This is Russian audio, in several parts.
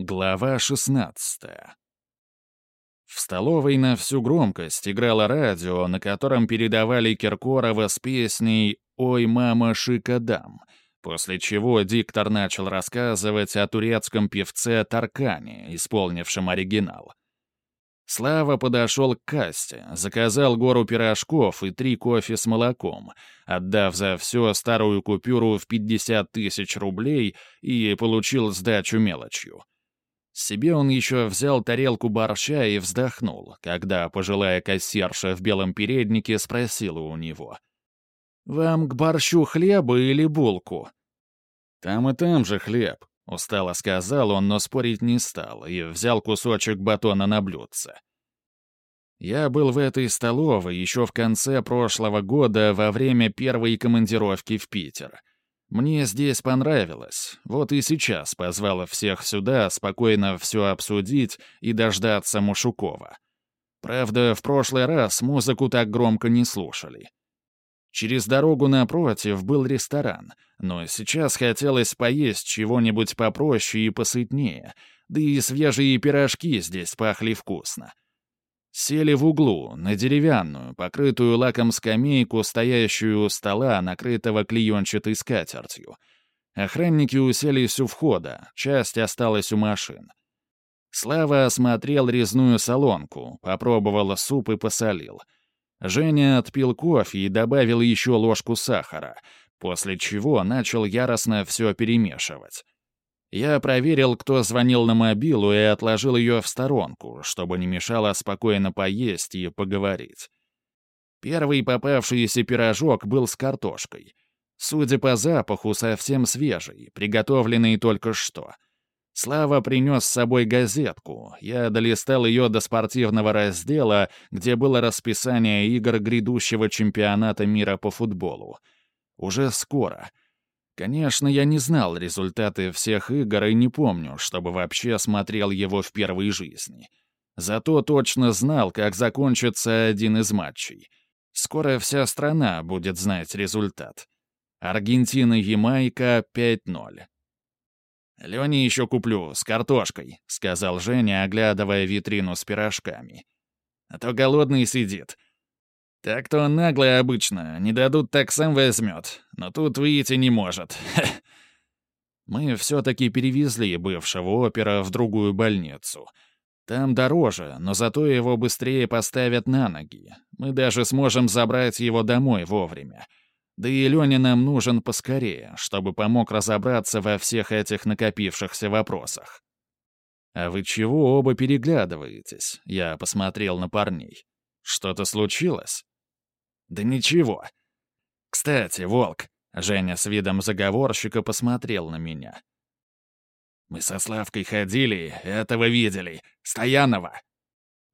Глава 16 В столовой на всю громкость играло радио, на котором передавали Киркорова с песней «Ой, мама, шикадам», после чего диктор начал рассказывать о турецком певце Таркане, исполнившем оригинал. Слава подошел к касте, заказал гору пирожков и три кофе с молоком, отдав за все старую купюру в 50 тысяч рублей и получил сдачу мелочью. Себе он еще взял тарелку борща и вздохнул, когда пожилая кассирша в белом переднике спросила у него. «Вам к борщу хлеба или булку?» «Там и там же хлеб», — устало сказал он, но спорить не стал, и взял кусочек батона на блюдце. Я был в этой столовой еще в конце прошлого года во время первой командировки в Питер — мне здесь понравилось, вот и сейчас позвала всех сюда спокойно все обсудить и дождаться Мушукова. Правда, в прошлый раз музыку так громко не слушали. Через дорогу напротив был ресторан, но сейчас хотелось поесть чего-нибудь попроще и посытнее, да и свежие пирожки здесь пахли вкусно. Сели в углу, на деревянную, покрытую лаком скамейку, стоящую у стола, накрытого клеенчатой скатертью. Охранники уселись у входа, часть осталась у машин. Слава осмотрел резную солонку, попробовал суп и посолил. Женя отпил кофе и добавил еще ложку сахара, после чего начал яростно все перемешивать. Я проверил, кто звонил на мобилу, и отложил ее в сторонку, чтобы не мешало спокойно поесть и поговорить. Первый попавшийся пирожок был с картошкой. Судя по запаху, совсем свежий, приготовленный только что. Слава принес с собой газетку. Я долистал ее до спортивного раздела, где было расписание игр грядущего чемпионата мира по футболу. Уже скоро — Конечно, я не знал результаты всех игр и не помню, чтобы вообще смотрел его в первой жизни. Зато точно знал, как закончится один из матчей. Скоро вся страна будет знать результат. Аргентина-Ямайка 5-0. «Лене еще куплю, с картошкой», — сказал Женя, оглядывая витрину с пирожками. «А то голодный сидит. Так-то он наглый обычно, не дадут, так сам возьмет. Но тут выйти не может. Мы все-таки перевезли бывшего опера в другую больницу. Там дороже, но зато его быстрее поставят на ноги. Мы даже сможем забрать его домой вовремя. Да и Леня нам нужен поскорее, чтобы помог разобраться во всех этих накопившихся вопросах. «А вы чего оба переглядываетесь?» Я посмотрел на парней. «Что-то случилось?» «Да ничего. Кстати, Волк», — Женя с видом заговорщика посмотрел на меня. «Мы со Славкой ходили, этого видели. Стоянова».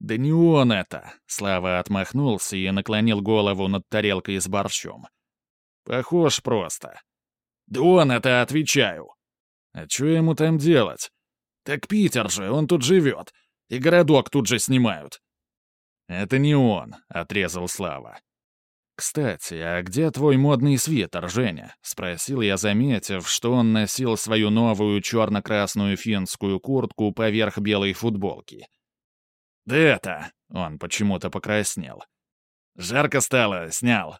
«Да не он это!» — Слава отмахнулся и наклонил голову над тарелкой с борщом. «Похож просто». «Да он это, отвечаю!» «А что ему там делать?» «Так Питер же, он тут живет. И городок тут же снимают». «Это не он», — отрезал Слава. «Кстати, а где твой модный свитер, Женя?» — спросил я, заметив, что он носил свою новую черно-красную финскую куртку поверх белой футболки. «Да это...» — он почему-то покраснел. «Жарко стало, снял».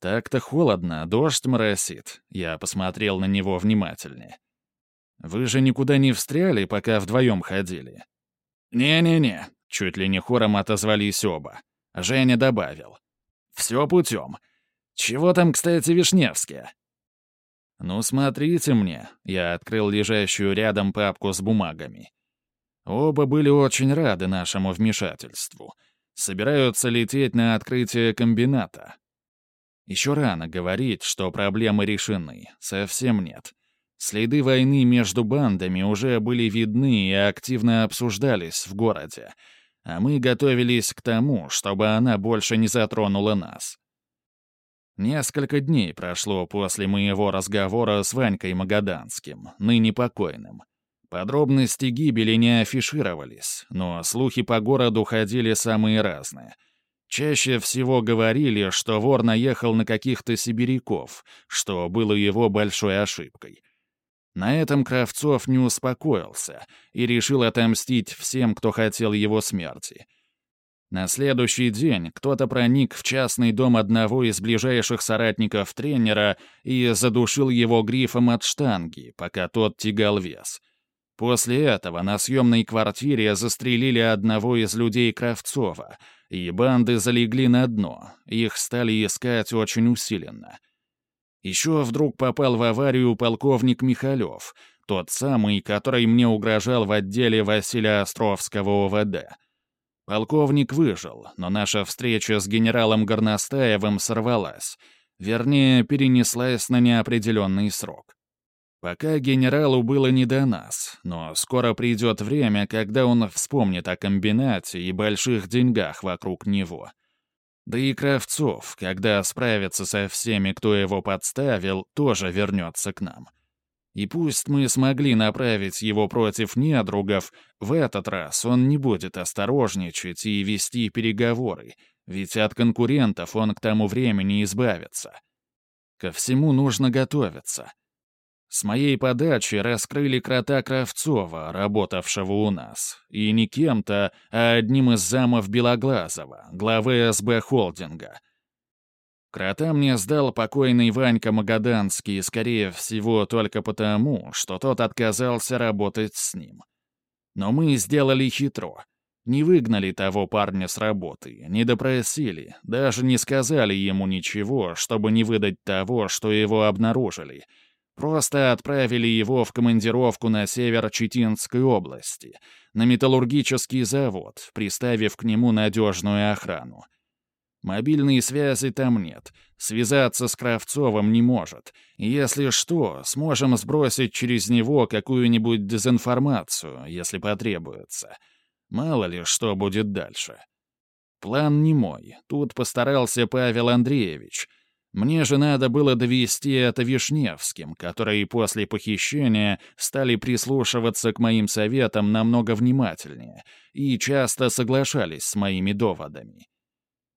«Так-то холодно, дождь моросит», — я посмотрел на него внимательнее. «Вы же никуда не встряли, пока вдвоем ходили?» «Не-не-не», — чуть ли не хором отозвались оба. Женя добавил. Все путем. Чего там, кстати, Вишневские?» «Ну, смотрите мне», — я открыл лежащую рядом папку с бумагами. Оба были очень рады нашему вмешательству. Собираются лететь на открытие комбината. Еще рано говорить, что проблемы решены. Совсем нет. Следы войны между бандами уже были видны и активно обсуждались в городе а мы готовились к тому, чтобы она больше не затронула нас. Несколько дней прошло после моего разговора с Ванькой Магаданским, ныне покойным. Подробности гибели не афишировались, но слухи по городу ходили самые разные. Чаще всего говорили, что вор наехал на каких-то сибиряков, что было его большой ошибкой. На этом Кравцов не успокоился и решил отомстить всем, кто хотел его смерти. На следующий день кто-то проник в частный дом одного из ближайших соратников тренера и задушил его грифом от штанги, пока тот тягал вес. После этого на съемной квартире застрелили одного из людей Кравцова, и банды залегли на дно, их стали искать очень усиленно. Еще вдруг попал в аварию полковник Михалев, тот самый, который мне угрожал в отделе Василия Островского ОВД. Полковник выжил, но наша встреча с генералом Горностаевым сорвалась. Вернее, перенеслась на неопределенный срок. Пока генералу было не до нас, но скоро придет время, когда он вспомнит о комбинате и больших деньгах вокруг него. Да и Кравцов, когда справится со всеми, кто его подставил, тоже вернется к нам. И пусть мы смогли направить его против недругов, в этот раз он не будет осторожничать и вести переговоры, ведь от конкурентов он к тому времени избавится. Ко всему нужно готовиться. С моей подачи раскрыли крота Кравцова, работавшего у нас, и не кем-то, а одним из замов Белоглазова, главы СБ холдинга — Крота мне сдал покойный Ванька Магаданский, скорее всего, только потому, что тот отказался работать с ним. Но мы сделали хитро. Не выгнали того парня с работы, не допросили, даже не сказали ему ничего, чтобы не выдать того, что его обнаружили. Просто отправили его в командировку на север Читинской области, на металлургический завод, приставив к нему надежную охрану. Мобильной связи там нет. Связаться с Кравцовым не может. Если что, сможем сбросить через него какую-нибудь дезинформацию, если потребуется. Мало ли, что будет дальше. План не мой. Тут постарался Павел Андреевич. Мне же надо было довести это Вишневским, которые после похищения стали прислушиваться к моим советам намного внимательнее и часто соглашались с моими доводами.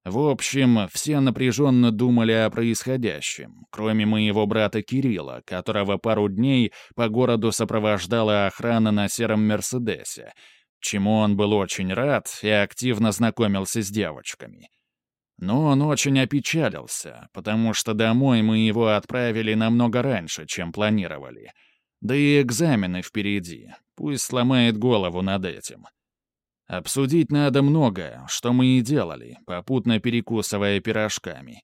В общем, все напряженно думали о происходящем, кроме моего брата Кирилла, которого пару дней по городу сопровождала охрана на сером «Мерседесе», чему он был очень рад и активно знакомился с девочками. Но он очень опечалился, потому что домой мы его отправили намного раньше, чем планировали. Да и экзамены впереди, пусть сломает голову над этим. Обсудить надо многое, что мы и делали, попутно перекусывая пирожками.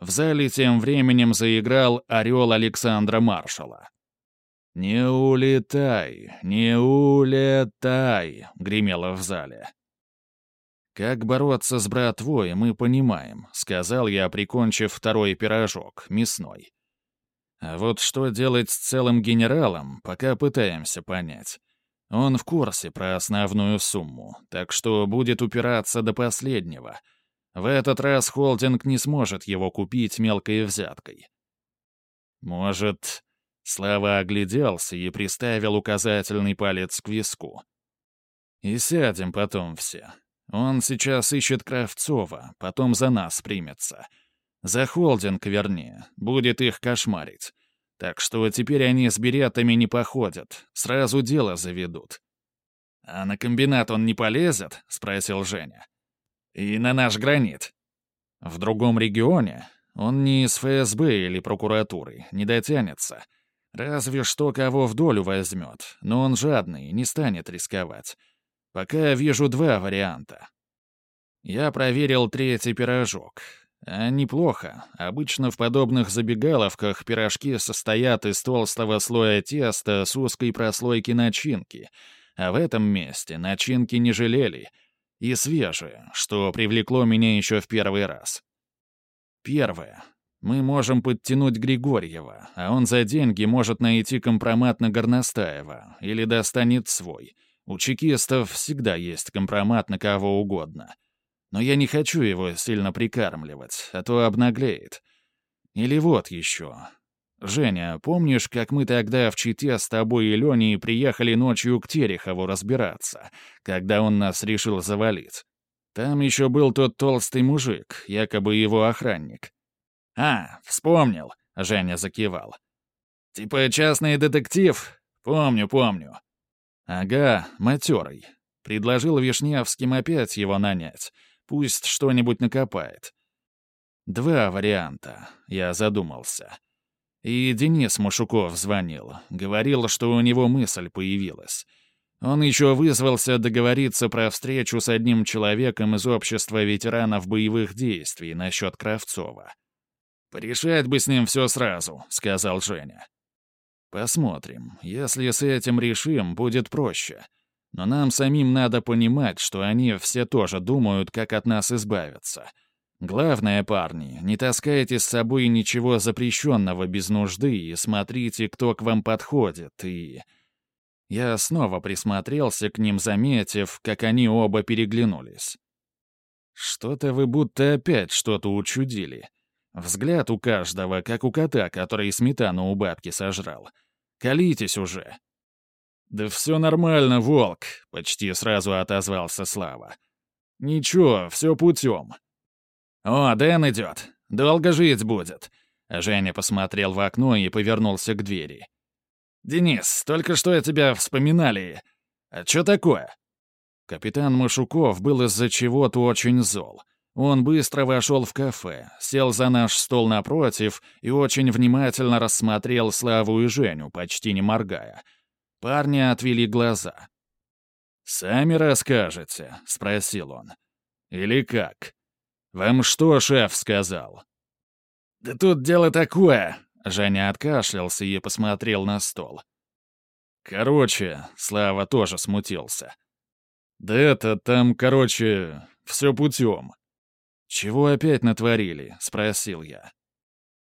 В зале тем временем заиграл «Орел Александра Маршала». «Не улетай, не улетай», — гремело в зале. «Как бороться с братвой, мы понимаем», — сказал я, прикончив второй пирожок, мясной. А вот что делать с целым генералом, пока пытаемся понять. Он в курсе про основную сумму, так что будет упираться до последнего. В этот раз холдинг не сможет его купить мелкой взяткой. Может, Слава огляделся и приставил указательный палец к виску. И сядем потом все. Он сейчас ищет Кравцова, потом за нас примется. За холдинг, вернее, будет их кошмарить. Так что теперь они с беретами не походят, сразу дело заведут. «А на комбинат он не полезет?» — спросил Женя. «И на наш гранит?» «В другом регионе? Он не из ФСБ или прокуратуры, не дотянется. Разве что кого в долю возьмет, но он жадный, не станет рисковать. Пока вижу два варианта». Я проверил третий пирожок. А неплохо. Обычно в подобных забегаловках пирожки состоят из толстого слоя теста с узкой прослойки начинки, а в этом месте начинки не жалели. И свежие, что привлекло меня еще в первый раз. Первое. Мы можем подтянуть Григорьева, а он за деньги может найти компромат на Горностаева или достанет свой. У чекистов всегда есть компромат на кого угодно но я не хочу его сильно прикармливать, а то обнаглеет. Или вот еще. Женя, помнишь, как мы тогда в Чите с тобой и Леней приехали ночью к Терехову разбираться, когда он нас решил завалить? Там еще был тот толстый мужик, якобы его охранник. «А, вспомнил», — Женя закивал. Типа частный детектив? Помню, помню. Ага, матерый. Предложил Вишневским опять его нанять. Пусть что-нибудь накопает. Два варианта, я задумался. И Денис Мушуков звонил. Говорил, что у него мысль появилась. Он еще вызвался договориться про встречу с одним человеком из общества ветеранов боевых действий насчет Кравцова. «Порешать бы с ним все сразу», — сказал Женя. «Посмотрим. Если с этим решим, будет проще. Но нам самим надо понимать, что они все тоже думают, как от нас избавиться. Главное, парни, не таскайте с собой ничего запрещенного без нужды и смотрите, кто к вам подходит, и...» Я снова присмотрелся к ним, заметив, как они оба переглянулись. «Что-то вы будто опять что-то учудили», Взгляд у каждого, как у кота, который сметану у бабки сожрал. Колитесь уже. «Да все нормально, волк», — почти сразу отозвался Слава. «Ничего, все путем». «О, Дэн идет. Долго жить будет». Женя посмотрел в окно и повернулся к двери. «Денис, только что я тебя вспоминали. А что такое?» Капитан Машуков был из-за чего-то очень зол. Он быстро вошел в кафе, сел за наш стол напротив и очень внимательно рассмотрел Славу и Женю, почти не моргая. Парни отвели глаза. «Сами расскажете?» — спросил он. «Или как? Вам что шеф сказал?» «Да тут дело такое!» — Женя откашлялся и посмотрел на стол. «Короче», — Слава тоже смутился. «Да это там, короче, все путем». «Чего опять натворили?» — спросил я.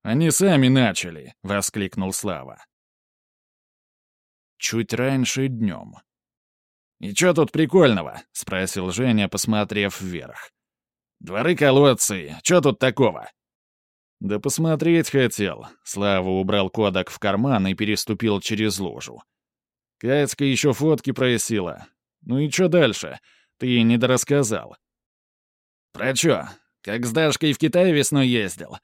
«Они сами начали!» — воскликнул Слава. Чуть раньше днем. «И чё тут прикольного?» — спросил Женя, посмотрев вверх. «Дворы-колодцы, чё тут такого?» «Да посмотреть хотел». Слава убрал кодек в карман и переступил через лужу. Катька еще фотки просила. Ну и чё дальше? Ты не дорассказал. «Про чё? Как с Дашкой в Китай весной ездил.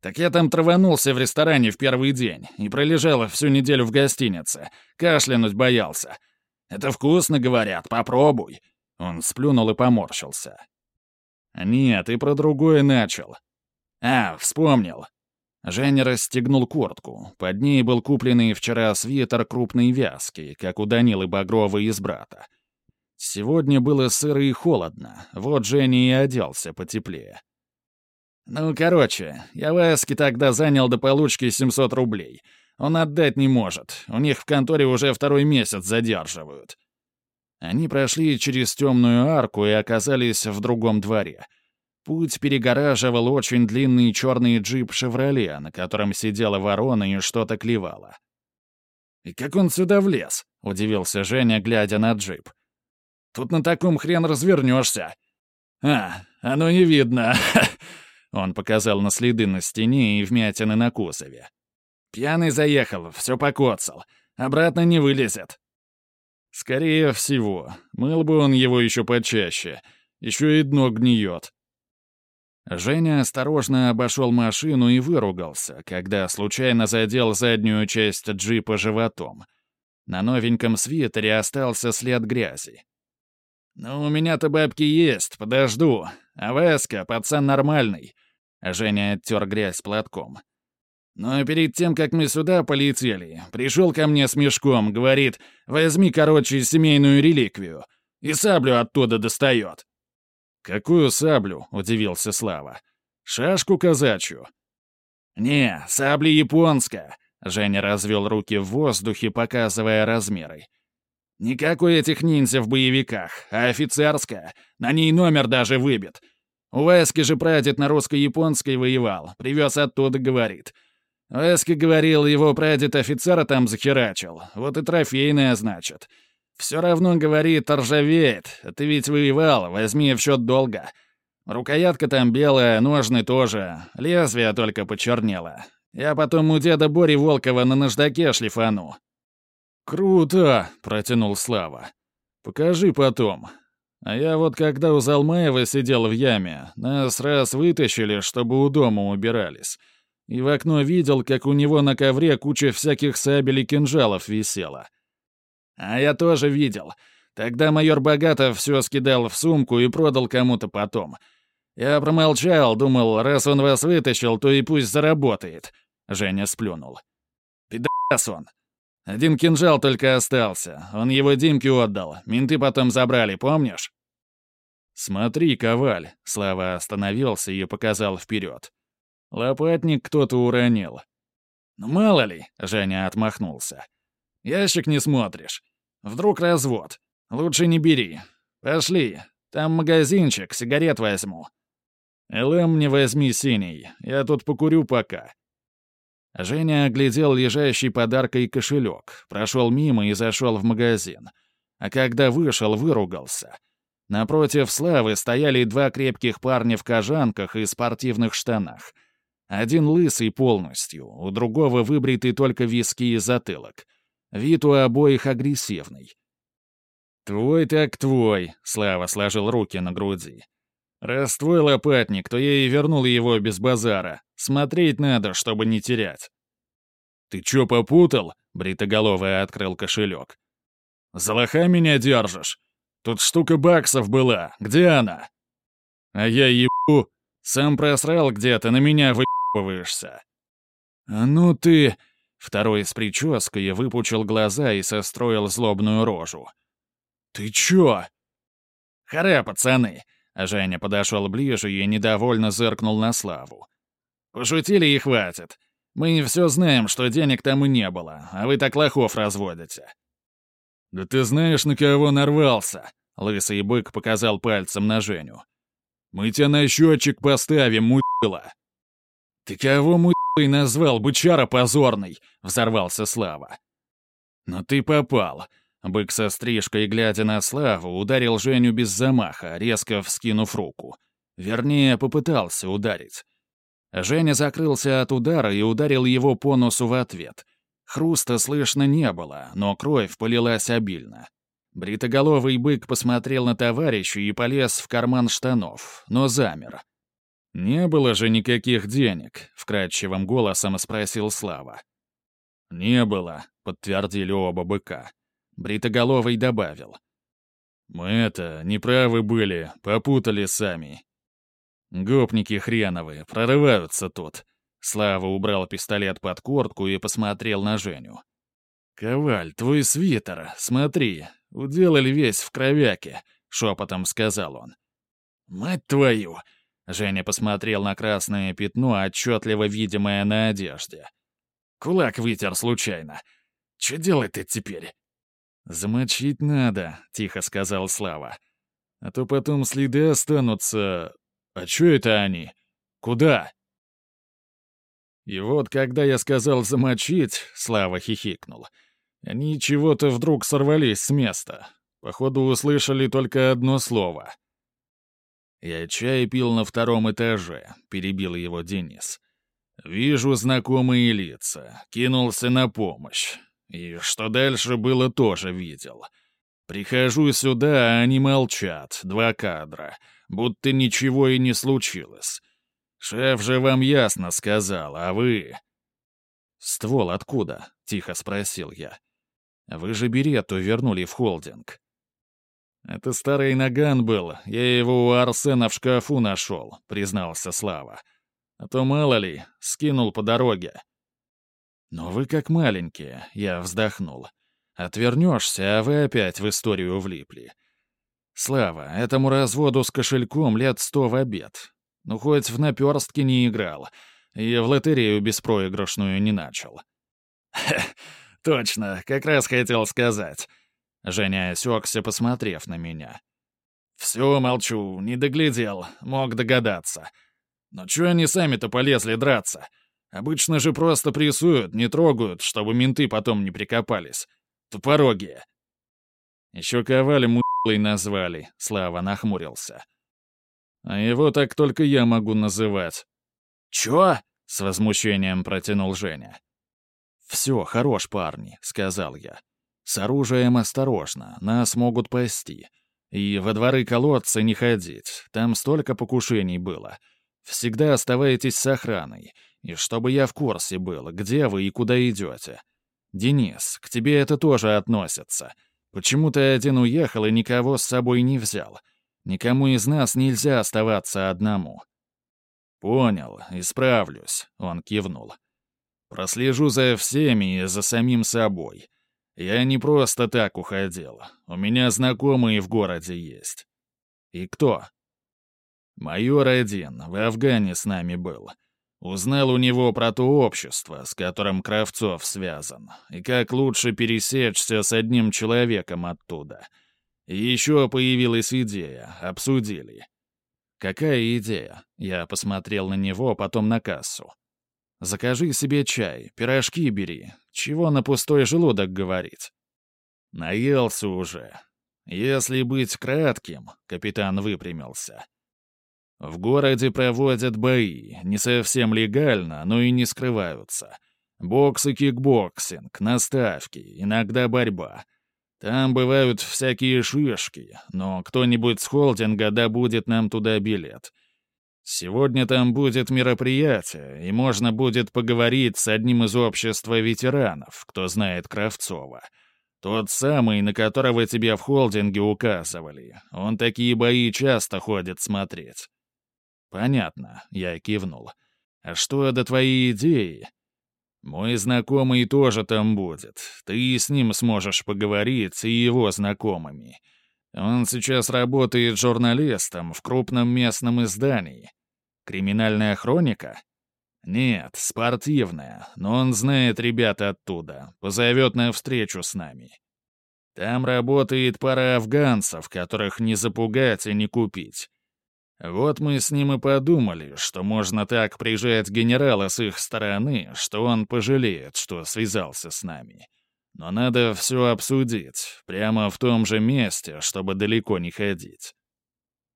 Так я там траванулся в ресторане в первый день и пролежал всю неделю в гостинице. Кашлянуть боялся. Это вкусно, говорят, попробуй. Он сплюнул и поморщился. «Нет, ты про другое начал». «А, вспомнил». Женя расстегнул куртку. Под ней был купленный вчера свитер крупной вязки, как у Данилы Багрова из брата. Сегодня было сыро и холодно, вот Женя и оделся потеплее. «Ну, короче, я Васки тогда занял до получки 700 рублей. Он отдать не может, у них в конторе уже второй месяц задерживают». Они прошли через темную арку и оказались в другом дворе. Путь перегораживал очень длинный черный джип «Шевроле», на котором сидела ворона и что-то клевала. «И как он сюда влез?» — удивился Женя, глядя на джип. Тут на таком хрен развернешься. А, оно не видно. Он показал на следы на стене и вмятины на кузове. Пьяный заехал, все покоцал. Обратно не вылезет. Скорее всего. Мыл бы он его еще почаще. Еще и дно гниет. Женя осторожно обошел машину и выругался, когда случайно задел заднюю часть джипа животом. На новеньком свитере остался след грязи. «Ну, у меня-то бабки есть, подожду. А Веска, пацан нормальный». Женя оттер грязь платком. Но перед тем, как мы сюда полетели, пришел ко мне с мешком, говорит, возьми, короче, семейную реликвию. И саблю оттуда достает. «Какую саблю?» — удивился Слава. «Шашку казачью». «Не, сабля японская», — Женя развел руки в воздухе, показывая размеры. Никакой этих ниндзя в боевиках, а офицерская. На ней номер даже выбит. У Вески же прадед на русско-японской воевал. Привез оттуда, говорит. Вески говорил, его прадед офицера там захерачил. Вот и трофейная, значит. Все равно, говорит, ржавеет. Ты ведь воевал, возьми в счет долга. Рукоятка там белая, ножны тоже. Лезвие только почернело. Я потом у деда Бори Волкова на наждаке шлифану. «Круто!» — протянул Слава. «Покажи потом. А я вот когда у Залмаева сидел в яме, нас раз вытащили, чтобы у дома убирались. и в окно видел, как у него на ковре куча всяких сабель и кинжалов висела. А я тоже видел. Тогда майор Богатов все скидал в сумку и продал кому-то потом. Я промолчал, думал, раз он вас вытащил, то и пусть заработает. Женя сплюнул. Пидас он. Один кинжал только остался. Он его Димке отдал. Менты потом забрали, помнишь? «Смотри, коваль!» — Слава остановился и показал вперед. «Лопатник кто-то уронил». «Ну, мало ли!» — Женя отмахнулся. «Ящик не смотришь. Вдруг развод. Лучше не бери. Пошли. Там магазинчик, сигарет возьму». «ЛМ не возьми синий. Я тут покурю пока». Женя оглядел лежащий подаркой кошелек, прошел мимо и зашел в магазин. А когда вышел, выругался — Напротив Славы стояли два крепких парня в кожанках и спортивных штанах. Один лысый полностью, у другого выбритый только виски и затылок. Вид у обоих агрессивный. «Твой так твой», — Слава сложил руки на груди. «Раз твой лопатник, то я и вернул его без базара. Смотреть надо, чтобы не терять». «Ты чё попутал?» — Бритоголовый открыл кошелек. «За лоха меня держишь? Тут штука баксов была. Где она?» «А я ебу. Сам просрал где-то, на меня выебываешься». «А ну ты...» Второй с прической выпучил глаза и состроил злобную рожу. «Ты чё?» «Харе, пацаны!» Женя подошел ближе и недовольно зыркнул на Славу. «Пошутили и хватит. Мы все знаем, что денег там и не было, а вы так лохов разводите. «Да ты знаешь, на кого нарвался?» — лысый бык показал пальцем на Женю. «Мы тебя на счетчик поставим, мудила!» «Ты кого мудилой назвал, бычара позорный?» — взорвался Слава. «Но ты попал!» Бык со стрижкой, глядя на Славу, ударил Женю без замаха, резко вскинув руку. Вернее, попытался ударить. Женя закрылся от удара и ударил его по носу в ответ — Хруста слышно не было, но кровь полилась обильно. Бритоголовый бык посмотрел на товарища и полез в карман штанов, но замер. «Не было же никаких денег», — вкрадчивым голосом спросил Слава. «Не было», — подтвердили оба быка. Бритоголовый добавил. «Мы это, неправы были, попутали сами. Гопники хреновые, прорываются тут. Слава убрал пистолет под куртку и посмотрел на Женю. «Коваль, твой свитер, смотри, уделали весь в кровяке», — шепотом сказал он. «Мать твою!» — Женя посмотрел на красное пятно, отчетливо видимое на одежде. «Кулак вытер случайно. Что делать-то теперь?» «Замочить надо», — тихо сказал Слава. «А то потом следы останутся... А чё это они? Куда?» И вот, когда я сказал замочить, Слава хихикнул. Они чего-то вдруг сорвались с места. Походу, услышали только одно слово. «Я чай пил на втором этаже», — перебил его Денис. «Вижу знакомые лица. Кинулся на помощь. И что дальше было, тоже видел. Прихожу сюда, а они молчат, два кадра, будто ничего и не случилось. «Шеф же вам ясно сказал, а вы...» «Ствол откуда?» — тихо спросил я. «Вы же берету вернули в холдинг». «Это старый наган был, я его у Арсена в шкафу нашел», — признался Слава. «А то мало ли, скинул по дороге». «Но вы как маленькие», — я вздохнул. «Отвернешься, а вы опять в историю влипли». «Слава, этому разводу с кошельком лет сто в обед. Ну, хоть в наперстке не играл. И в лотерею беспроигрышную не начал. точно, как раз хотел сказать. Женя осекся, посмотрев на меня. Все, молчу, не доглядел, мог догадаться. Но чё они сами-то полезли драться? Обычно же просто прессуют, не трогают, чтобы менты потом не прикопались. Тупорогие. Еще ковали мудлой назвали, Слава нахмурился. А его так только я могу называть». «Чё?» — с возмущением протянул Женя. «Все, хорош, парни», — сказал я. «С оружием осторожно, нас могут пасти. И во дворы колодца не ходить, там столько покушений было. Всегда оставайтесь с охраной, и чтобы я в курсе был, где вы и куда идете. Денис, к тебе это тоже относится. Почему ты один уехал и никого с собой не взял? Никому из нас нельзя оставаться одному». «Понял, исправлюсь», — он кивнул. «Прослежу за всеми и за самим собой. Я не просто так уходил. У меня знакомые в городе есть». «И кто?» «Майор один, в Афгане с нами был. Узнал у него про то общество, с которым Кравцов связан, и как лучше пересечься с одним человеком оттуда. И еще появилась идея, обсудили. «Какая идея?» Я посмотрел на него, потом на кассу. «Закажи себе чай, пирожки бери. Чего на пустой желудок говорить?» «Наелся уже. Если быть кратким», — капитан выпрямился. «В городе проводят бои, не совсем легально, но и не скрываются. Бокс и кикбоксинг, на ставки, иногда борьба». Там бывают всякие шишки, но кто-нибудь с холдинга добудет нам туда билет. Сегодня там будет мероприятие, и можно будет поговорить с одним из общества ветеранов, кто знает Кравцова. Тот самый, на которого тебе в холдинге указывали. Он такие бои часто ходит смотреть. Понятно, я кивнул. А что до твоей идеи? Мой знакомый тоже там будет. Ты с ним сможешь поговорить, и его знакомыми. Он сейчас работает журналистом в крупном местном издании. Криминальная хроника? Нет, спортивная, но он знает ребят оттуда, позовет на встречу с нами. Там работает пара афганцев, которых не запугать и не купить. Вот мы с ним и подумали, что можно так прижать генерала с их стороны, что он пожалеет, что связался с нами. Но надо все обсудить, прямо в том же месте, чтобы далеко не ходить.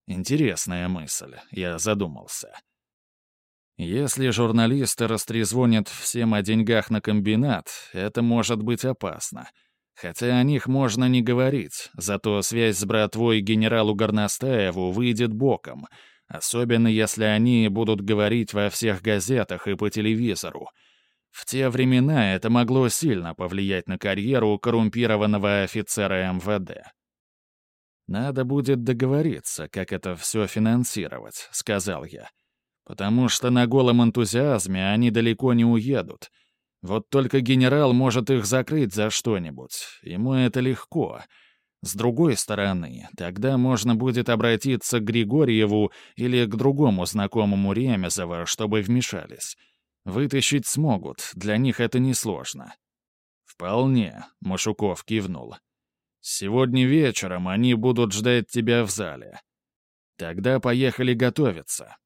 Интересная мысль, я задумался. Если журналисты растрезвонят всем о деньгах на комбинат, это может быть опасно — Хотя о них можно не говорить, зато связь с братвой генералу Горностаеву выйдет боком, особенно если они будут говорить во всех газетах и по телевизору. В те времена это могло сильно повлиять на карьеру коррумпированного офицера МВД. «Надо будет договориться, как это все финансировать», — сказал я. «Потому что на голом энтузиазме они далеко не уедут». Вот только генерал может их закрыть за что-нибудь. Ему это легко. С другой стороны, тогда можно будет обратиться к Григорьеву или к другому знакомому Ремезова, чтобы вмешались. Вытащить смогут, для них это несложно. «Вполне», — Машуков кивнул. «Сегодня вечером они будут ждать тебя в зале. Тогда поехали готовиться.